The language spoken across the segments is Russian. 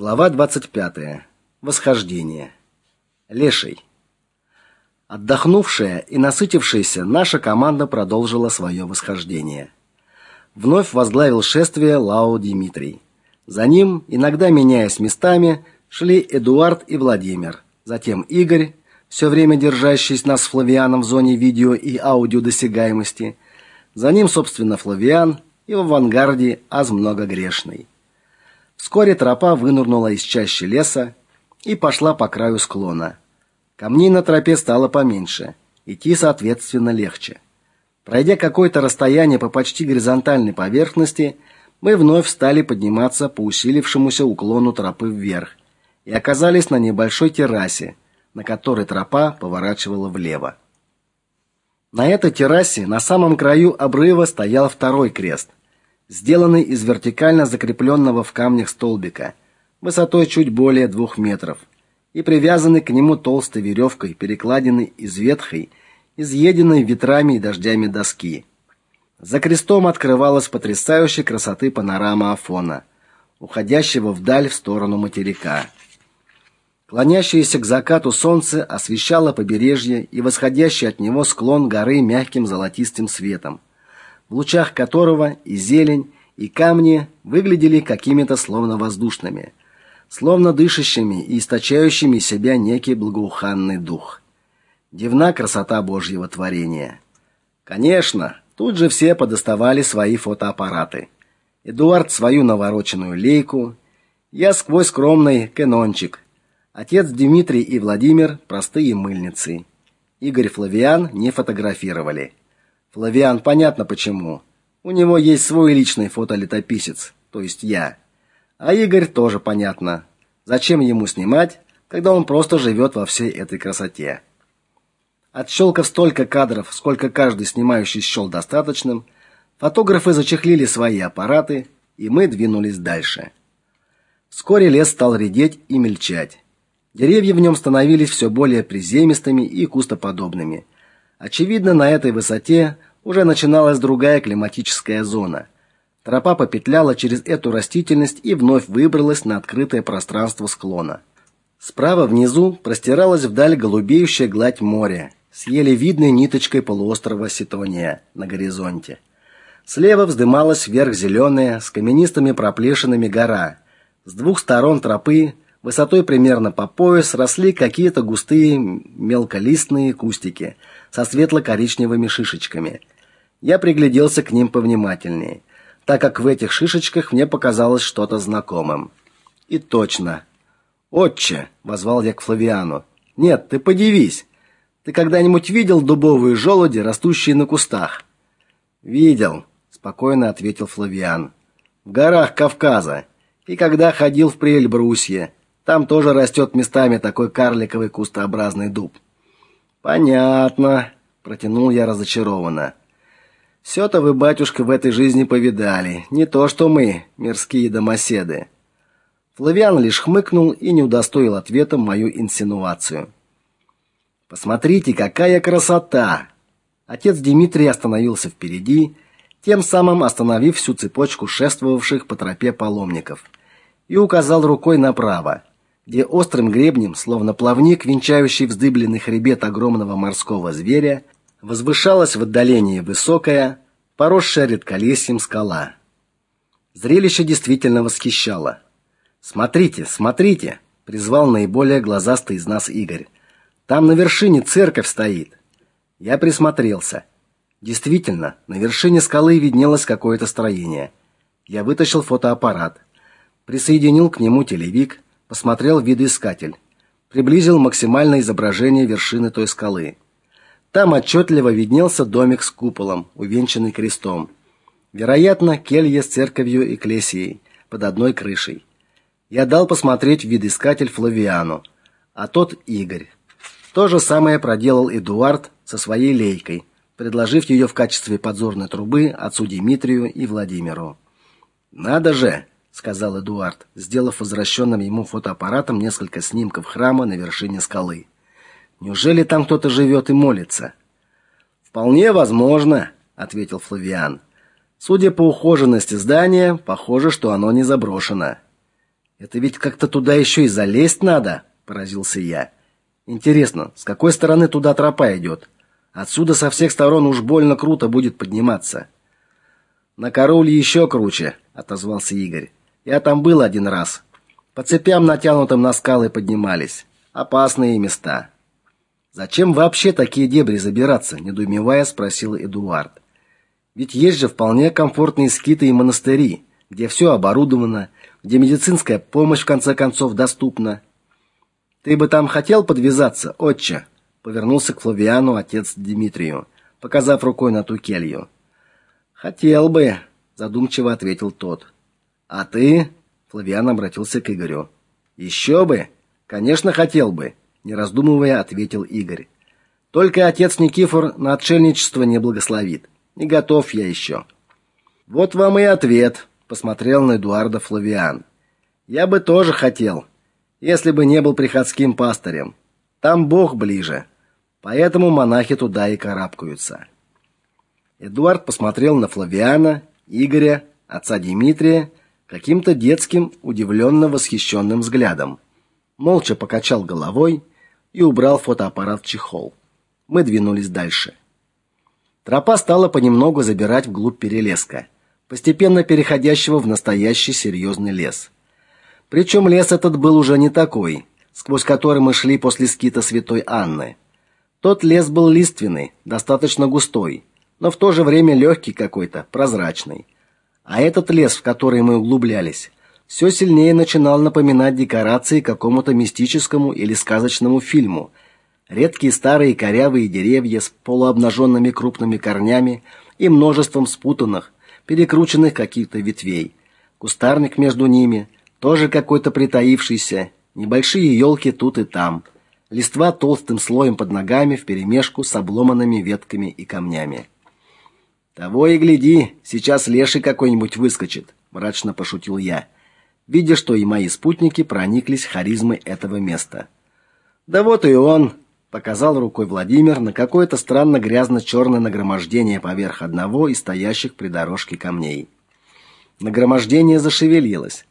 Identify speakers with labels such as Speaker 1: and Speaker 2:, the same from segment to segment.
Speaker 1: Глава 25. Восхождение. Леший. Отдохнувшая и насытившаяся, наша команда продолжила свое восхождение. Вновь возглавил шествие Лао Дмитрий. За ним, иногда меняясь местами, шли Эдуард и Владимир, затем Игорь, все время держащийся нас с Флавианом в зоне видео и аудиодосягаемости, за ним, собственно, Флавиан и в авангарде аз многогрешный. Вскоре тропа вынырнула из чащи леса и пошла по краю склона. Камней на тропе стало поменьше, идти, соответственно, легче. Пройдя какое-то расстояние по почти горизонтальной поверхности, мы вновь стали подниматься по усилившемуся уклону тропы вверх и оказались на небольшой террасе, на которой тропа поворачивала влево. На этой террасе на самом краю обрыва стоял второй крест, сделанный из вертикально закрепленного в камнях столбика, высотой чуть более двух метров, и привязанный к нему толстой веревкой, перекладиной из ветхой, изъеденной ветрами и дождями доски. За крестом открывалась потрясающей красоты панорама Афона, уходящего вдаль в сторону материка. Клонящееся к закату солнце освещало побережье и восходящий от него склон горы мягким золотистым светом в лучах которого и зелень, и камни выглядели какими-то словно воздушными, словно дышащими и источающими себя некий благоуханный дух. Дивна красота Божьего творения. Конечно, тут же все подоставали свои фотоаппараты. Эдуард свою навороченную лейку, я сквозь скромный кэнончик. Отец Дмитрий и Владимир простые мыльницы. Игорь Флавиан не фотографировали. Флавиан понятно почему. У него есть свой личный фотолетописец, то есть я. А Игорь тоже понятно. Зачем ему снимать, когда он просто живет во всей этой красоте? Отщелкав столько кадров, сколько каждый снимающий счел достаточным, фотографы зачехлили свои аппараты, и мы двинулись дальше. Вскоре лес стал редеть и мельчать. Деревья в нем становились все более приземистыми и кустоподобными – Очевидно, на этой высоте уже начиналась другая климатическая зона. Тропа попетляла через эту растительность и вновь выбралась на открытое пространство склона. Справа внизу простиралась вдаль голубеющая гладь моря с еле видной ниточкой полуострова Ситония на горизонте. Слева вздымалась вверх зеленая с каменистыми проплешинами гора. С двух сторон тропы, высотой примерно по пояс, росли какие-то густые мелколистные кустики – со светло-коричневыми шишечками. Я пригляделся к ним повнимательнее, так как в этих шишечках мне показалось что-то знакомым. И точно. "Отче", возвал я к Флавиану. "Нет, ты подивись. Ты когда-нибудь видел дубовые желуди, растущие на кустах?" "Видел", спокойно ответил Флавиан. "В горах Кавказа. И когда ходил в Прельбрусье, там тоже растет местами такой карликовый кустообразный дуб. Понятно, протянул я разочарованно. все то вы, батюшка, в этой жизни повидали, не то что мы, мирские домоседы. Флавиан лишь хмыкнул и не удостоил ответом мою инсинуацию. Посмотрите, какая красота. Отец Дмитрий остановился впереди, тем самым остановив всю цепочку шествовавших по тропе паломников, и указал рукой направо где острым гребнем, словно плавник, венчающий вздыбленный хребет огромного морского зверя, возвышалась в отдалении высокая, поросшая редколесьем скала. Зрелище действительно восхищало. "Смотрите, смотрите", призвал наиболее глазастый из нас Игорь. "Там на вершине церковь стоит". Я присмотрелся. Действительно, на вершине скалы виднелось какое-то строение. Я вытащил фотоаппарат, присоединил к нему телевик посмотрел видоискатель, приблизил максимальное изображение вершины той скалы. Там отчетливо виднелся домик с куполом, увенчанный крестом. Вероятно, келья с церковью экклесией под одной крышей. Я дал посмотреть видоискатель Флавиану, а тот Игорь. То же самое проделал Эдуард со своей лейкой, предложив ее в качестве подзорной трубы отцу Дмитрию и Владимиру. Надо же, сказал Эдуард, сделав возвращенным ему фотоаппаратом несколько снимков храма на вершине скалы. Неужели там кто-то живет и молится? Вполне возможно, ответил Флавиан. Судя по ухоженности здания, похоже, что оно не заброшено. Это ведь как-то туда еще и залезть надо, поразился я. Интересно, с какой стороны туда тропа идет? Отсюда со всех сторон уж больно круто будет подниматься. На Карауле еще круче, отозвался Игорь. Я там был один раз. По цепям, натянутым на скалы, поднимались. Опасные места. Зачем вообще такие дебри забираться, недоумевая спросил Эдуард. Ведь есть же вполне комфортные скиты и монастыри, где все оборудовано, где медицинская помощь в конце концов доступна. Ты бы там хотел подвязаться, отче? Повернулся к Флавиану отец Дмитрию, показав рукой на ту келью. Хотел бы, задумчиво ответил тот. А ты? Флавиан обратился к Игорю. «Еще бы, конечно, хотел бы, не раздумывая, ответил Игорь. Только отец Никифор на отшельничество не благословит. Не готов я еще». Вот вам и ответ, посмотрел на Эдуарда Флавиан. Я бы тоже хотел, если бы не был приходским пастырем. Там Бог ближе. Поэтому монахи туда и карабкаются. Эдуард посмотрел на Флавиана, Игоря, отца Дмитрия каким-то детским, удивленно восхищенным взглядом. Молча покачал головой и убрал фотоаппарат в чехол. Мы двинулись дальше. Тропа стала понемногу забирать вглубь перелеска, постепенно переходящего в настоящий серьезный лес. Причем лес этот был уже не такой, сквозь который мы шли после скита Святой Анны. Тот лес был лиственный, достаточно густой, но в то же время легкий какой-то, прозрачный. А этот лес, в который мы углублялись, все сильнее начинал напоминать декорации какому-то мистическому или сказочному фильму. Редкие старые корявые деревья с полуобнаженными крупными корнями и множеством спутанных, перекрученных каких-то ветвей. Кустарник между ними, тоже какой-то притаившийся, небольшие елки тут и там. Листва толстым слоем под ногами вперемешку с обломанными ветками и камнями. Того и гляди, сейчас леший какой-нибудь выскочит, мрачно пошутил я, видя, что и мои спутники прониклись харизмой этого места. Да вот и он, показал рукой Владимир на какое-то странно грязно черное нагромождение поверх одного из стоящих при дорожке камней. Нагромождение зашевелилось,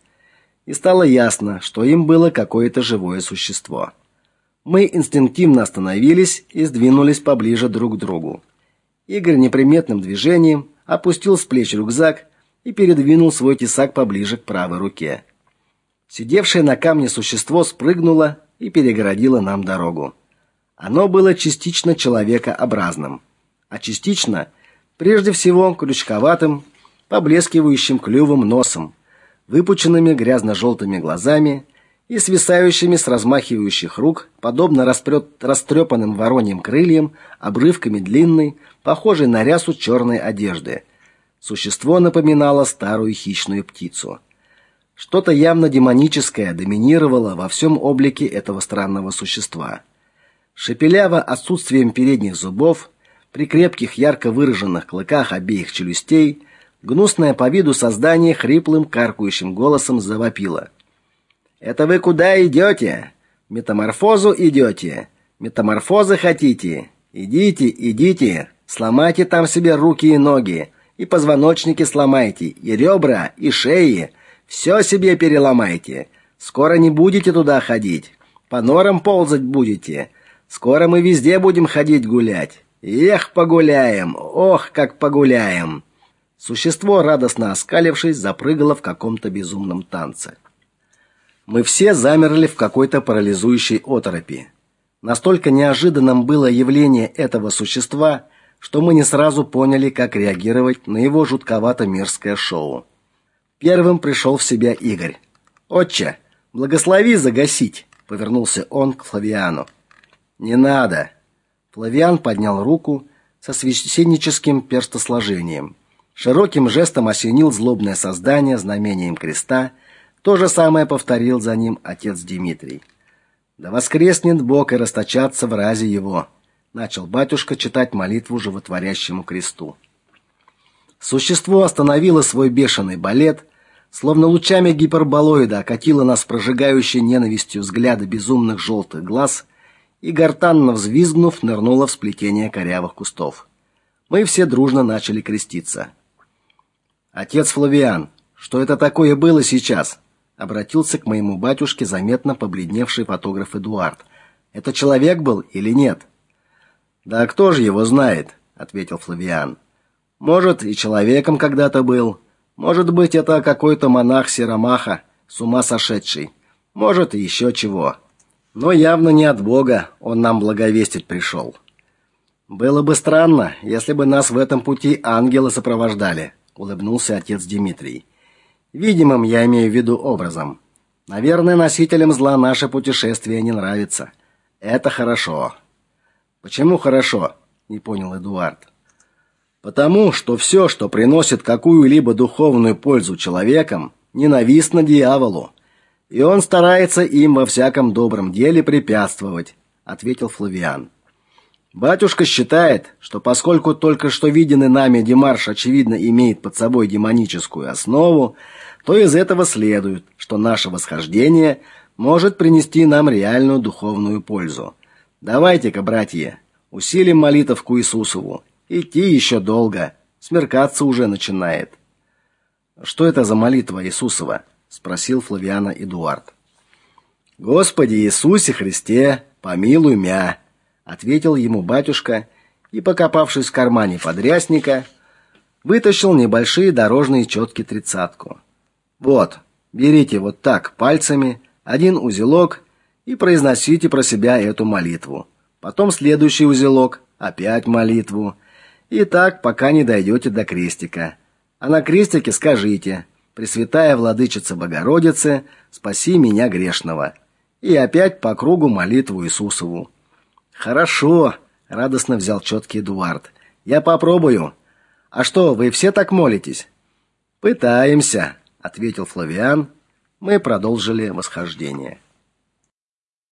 Speaker 1: и стало ясно, что им было какое-то живое существо. Мы инстинктивно остановились и сдвинулись поближе друг к другу. Игорь неприметным движением опустил с плеч рюкзак и передвинул свой тесак поближе к правой руке. Сидевшее на камне существо спрыгнуло и перегородило нам дорогу. Оно было частично человекообразным, а частично, прежде всего, крючковатым, поблескивающим клювом носом, выпученными грязно желтыми глазами и свисающими с размахивающих рук, подобно растрепанным вороньим крыльям, обрывками длинной, похожей на рясу черной одежды. Существо напоминало старую хищную птицу. Что-то явно демоническое доминировало во всем облике этого странного существа. Шепеляво отсутствием передних зубов, при крепких ярко выраженных клыках обеих челюстей, гнусное по виду создание хриплым каркающим голосом завопило: это вы куда идете? Метаморфозу идете? Метаморфозы хотите? Идите, идите. Сломайте там себе руки и ноги, и позвоночники сломайте, и ребра, и шеи. Все себе переломайте. Скоро не будете туда ходить. По норам ползать будете. Скоро мы везде будем ходить гулять. Эх, погуляем. Ох, как погуляем. Существо, радостно оскалившись, запрыгало в каком-то безумном танце. Мы все замерли в какой-то парализующей оторопи. Настолько неожиданным было явление этого существа, что мы не сразу поняли, как реагировать на его жутковато-мерзкое шоу. Первым пришел в себя Игорь. «Отче, благослови загасить!» — повернулся он к Флавиану. «Не надо!» Флавиан поднял руку со священническим перстосложением. Широким жестом осенил злобное создание знамением креста — то же самое повторил за ним отец Дмитрий. Да воскреснет Бог и расточатся в разе его, начал батюшка читать молитву животворящему кресту. Существо остановило свой бешеный балет, словно лучами гиперболоида окатило нас прожигающей ненавистью взгляда безумных желтых глаз и гортанно взвизгнув, нырнуло в сплетение корявых кустов. Мы все дружно начали креститься. Отец Флавиан, что это такое было сейчас? Обратился к моему батюшке заметно побледневший фотограф Эдуард. Это человек был или нет? Да кто же его знает, ответил Флавиан. Может, и человеком когда-то был. Может быть, это какой-то монах Серамаха, с ума сошедший. Может, и еще чего. Но явно не от Бога он нам благовестить пришел. Было бы странно, если бы нас в этом пути ангелы сопровождали, улыбнулся отец Дмитрий. Видимым я имею в виду образом. Наверное, носителям зла наше путешествие не нравится. Это хорошо. Почему хорошо? не понял Эдуард. Потому что все, что приносит какую-либо духовную пользу человекам, ненавистно дьяволу, и он старается им во всяком добром деле препятствовать, ответил Флавиан. Батюшка считает, что поскольку только что виденный нами демарш очевидно имеет под собой демоническую основу, то из этого следует, что наше восхождение может принести нам реальную духовную пользу. Давайте-ка, братья, усилим молитву Иисусову. Идти еще долго, смеркаться уже начинает. Что это за молитва Иисусова? спросил Флавиана Эдуард. Господи Иисусе Христе, помилуй мя, ответил ему батюшка и, покопавшись в кармане подрясника, вытащил небольшие дорожные четки тридцатку. Вот, берите вот так пальцами один узелок и произносите про себя эту молитву. Потом следующий узелок, опять молитву. И так, пока не дойдете до крестика. А на крестике скажите: Пресвятая владычица Богородицы, спаси меня грешного. И опять по кругу молитву Иисусову. Хорошо, радостно взял четкий Эдуард. Я попробую. А что, вы все так молитесь? Пытаемся, ответил Флавиан. Мы продолжили восхождение.